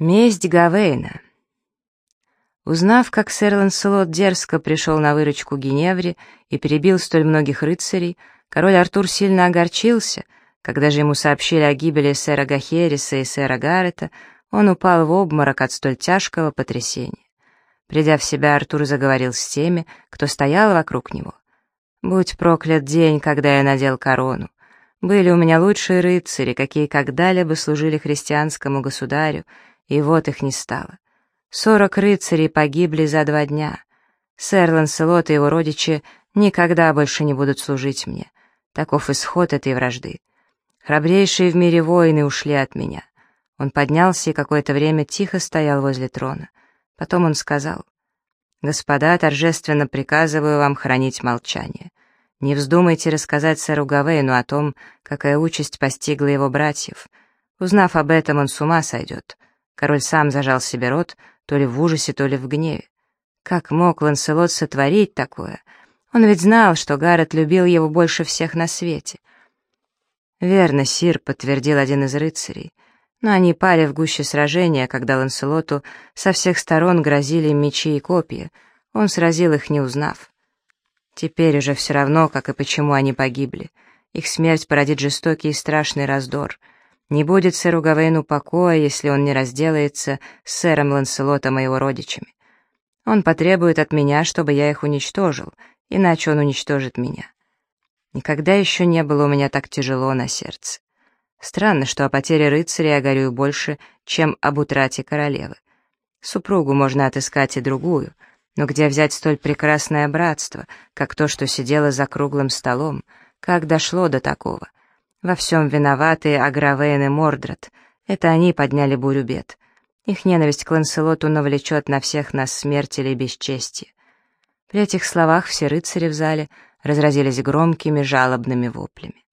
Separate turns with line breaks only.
Месть Гавейна. Узнав, как сэр Ланселот дерзко пришел на выручку Геневре и перебил столь многих рыцарей, король Артур сильно огорчился. Когда же ему сообщили о гибели сэра Гахериса и сэра Гаррета, он упал в обморок от столь тяжкого потрясения. Придя в себя, Артур заговорил с теми, кто стоял вокруг него. «Будь проклят день, когда я надел корону. Были у меня лучшие рыцари, какие когда-либо служили христианскому государю, и вот их не стало. Сорок рыцарей погибли за два дня. Сэр Ланселот и его родичи никогда больше не будут служить мне. Таков исход этой вражды. Храбрейшие в мире воины ушли от меня. Он поднялся и какое-то время тихо стоял возле трона. Потом он сказал, «Господа, торжественно приказываю вам хранить молчание. Не вздумайте рассказать сэру Гавейну о том, какая участь постигла его братьев. Узнав об этом, он с ума сойдет. Король сам зажал себе рот, то ли в ужасе, то ли в гневе. Как мог Ланселот сотворить такое? Он ведь знал, что Гаррет любил его больше всех на свете. «Верно, Сир», — подтвердил один из рыцарей. Но они пали в гуще сражения, когда Ланселоту со всех сторон грозили мечи и копья. Он сразил их, не узнав. Теперь уже все равно, как и почему они погибли. Их смерть породит жестокий и страшный раздор — не будет сэру Гавейну покоя, если он не разделается с сэром Ланселотом и его родичами. Он потребует от меня, чтобы я их уничтожил, иначе он уничтожит меня. Никогда еще не было у меня так тяжело на сердце. Странно, что о потере рыцаря я горюю больше, чем об утрате королевы. Супругу можно отыскать и другую, но где взять столь прекрасное братство, как то, что сидело за круглым столом, как дошло до такого? Во всем виноваты Агравейн и Мордред. Это они подняли бурю бед. Их ненависть к Ланселоту навлечет на всех нас смерть или бесчестие. При этих словах все рыцари в зале разразились громкими жалобными воплями.